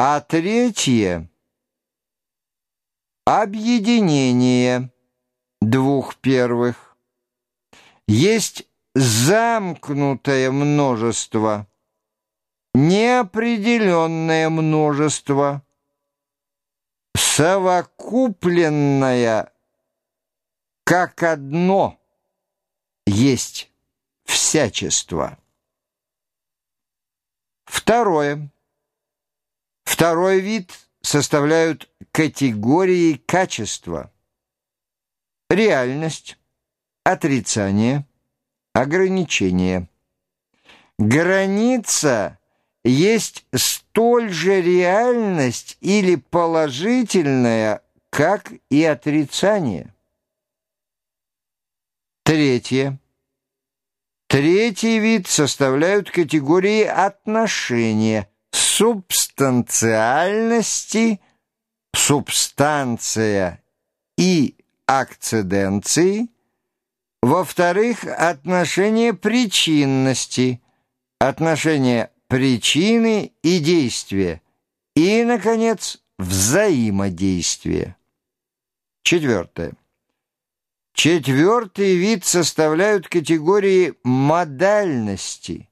А третье — объединение двух первых. Есть замкнутое множество, неопределенное множество, совокупленное как одно есть всячество. Второе. Второй вид составляют категории качества. Реальность, отрицание, ограничение. Граница есть столь же реальность или положительная, как и отрицание. Третье. Третий вид составляют категории отношения, субстанциальности, субстанция и акциденции. Во-вторых, отношение причинности, отношение причины и действия. И, наконец, взаимодействие. Четвертое. Четвертый вид составляют категории модальности,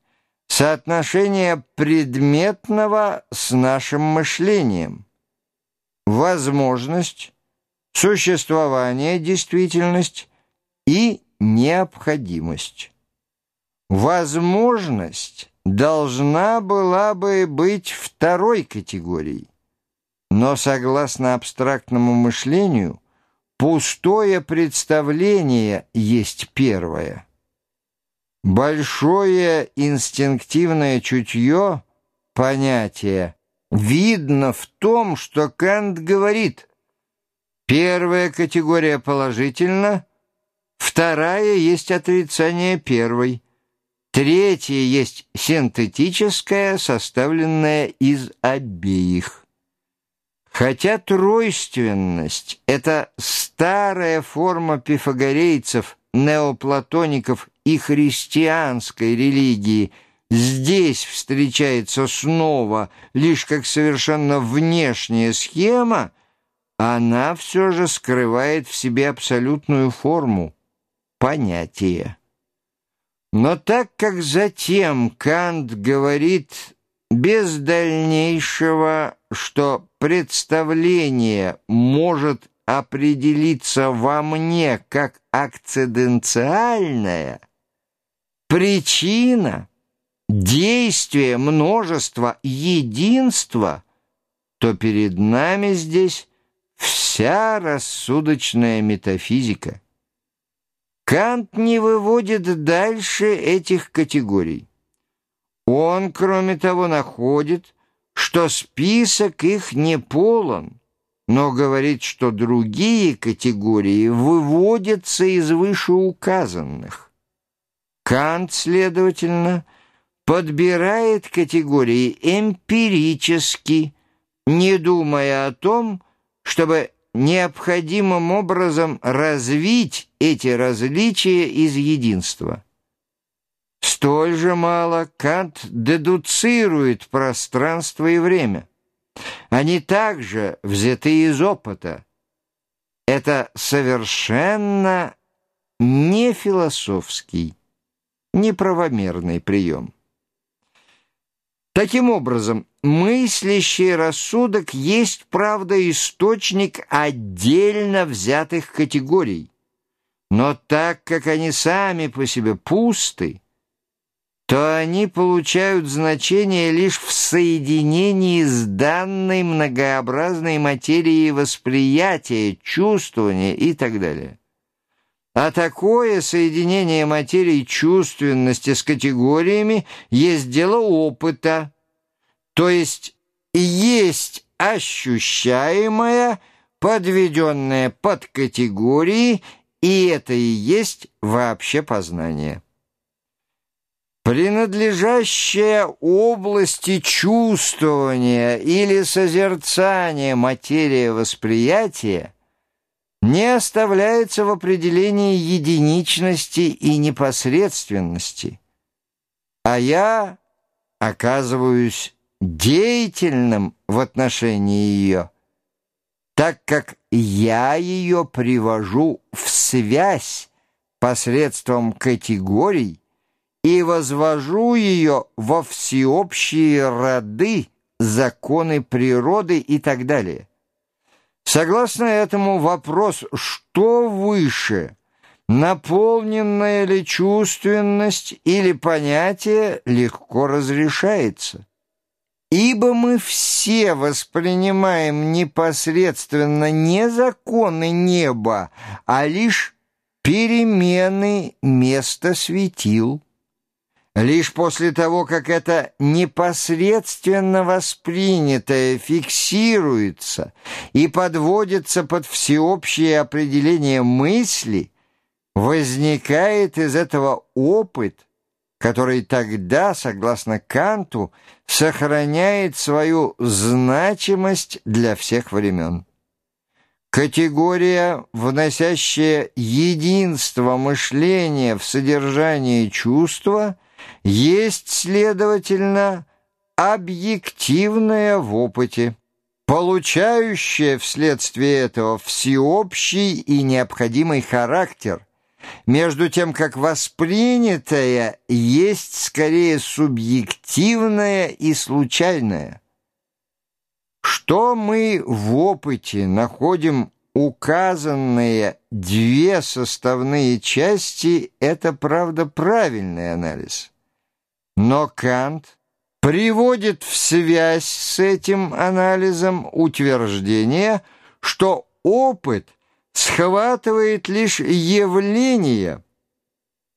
соотношение предметного с нашим мышлением, возможность, существование, действительность и необходимость. Возможность должна была бы быть второй категорией, но согласно абстрактному мышлению – Пустое представление есть первое. Большое инстинктивное чутье, понятие, видно в том, что Кант говорит, первая категория положительна, вторая есть отрицание первой, третья есть синтетическая, составленная из обеих. Хотя тройственность — это старая форма пифагорейцев, неоплатоников и христианской религии, здесь встречается снова лишь как совершенно внешняя схема, она все же скрывает в себе абсолютную форму — понятие. Но так как затем Кант говорит без дальнейшего, что представление может определиться во мне как акциденциальное, причина, действие, множество, единство, то перед нами здесь вся рассудочная метафизика. Кант не выводит дальше этих категорий. Он, кроме того, находит, что список их не полон, но говорит, что другие категории выводятся из вышеуказанных. Кант, следовательно, подбирает категории эмпирически, не думая о том, чтобы необходимым образом развить эти различия из единства. Столь же мало Кант дедуцирует пространство и время. Они также взяты из опыта. Это совершенно не философский, неправомерный прием. Таким образом, мыслящий рассудок есть, правда, источник отдельно взятых категорий. Но так как они сами по себе пусты, то они получают значение лишь в соединении с данной многообразной материей восприятия, чувствования и так далее. А такое соединение материи чувственности с категориями есть дело опыта, то есть есть ощущаемое, подведенное под категории, и это и есть вообще познание. Принадлежащая области чувствования или созерцания материя восприятия не оставляется в определении единичности и непосредственности, а я оказываюсь деятельным в отношении ее, так как я ее привожу в связь посредством категорий и возвожу ее во всеобщие роды, законы природы и так далее. Согласно этому вопрос, что выше, наполненная ли чувственность или понятие, легко разрешается. Ибо мы все воспринимаем непосредственно не законы неба, а лишь перемены места светил. Лишь после того, как это непосредственно воспринятое фиксируется и подводится под всеобщее определение мысли, возникает из этого опыт, который тогда, согласно Канту, сохраняет свою значимость для всех времен. Категория, вносящая единство мышления в содержание чувства – есть, следовательно, объективное в опыте, получающее вследствие этого всеобщий и необходимый характер, между тем как воспринятое есть скорее субъективное и случайное. Что мы в опыте находим указанные две составные части – это, правда, правильный анализ. Но Кант приводит в связь с этим анализом утверждение, что опыт схватывает лишь явление,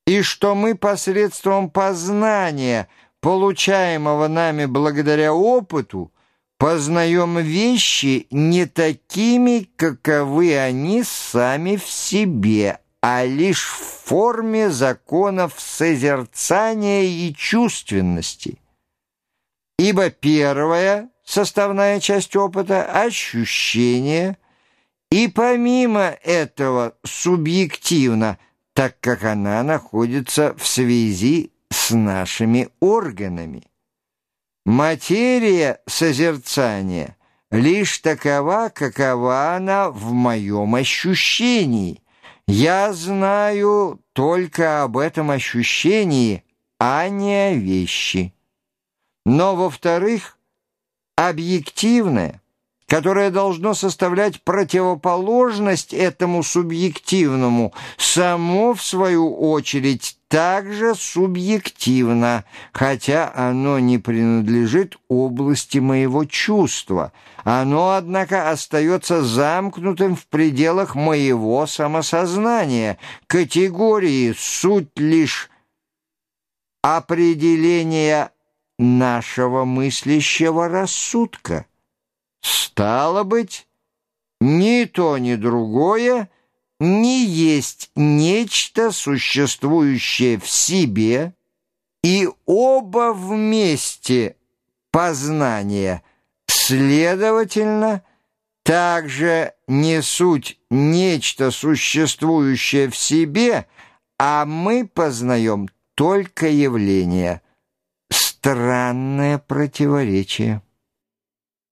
и что мы посредством познания, получаемого нами благодаря опыту, познаем вещи не такими, каковы они сами в себе, а лишь в форме законов созерцания и чувственности. Ибо первая составная часть опыта — ощущение, и помимо этого субъективно, так как она находится в связи с нашими органами. Материя созерцания лишь такова, какова она в моем ощущении. Я знаю только об этом ощущении, а не о вещи. Но, во-вторых, объективное – которое должно составлять противоположность этому субъективному, само, в свою очередь, также субъективно, хотя оно не принадлежит области моего чувства. Оно, однако, остается замкнутым в пределах моего самосознания, категории суть лишь определения нашего мыслящего рассудка. Стало быть, ни то, ни другое не есть нечто, существующее в себе, и оба вместе познания, следовательно, также не суть нечто, существующее в себе, а мы познаем только явление. Странное противоречие.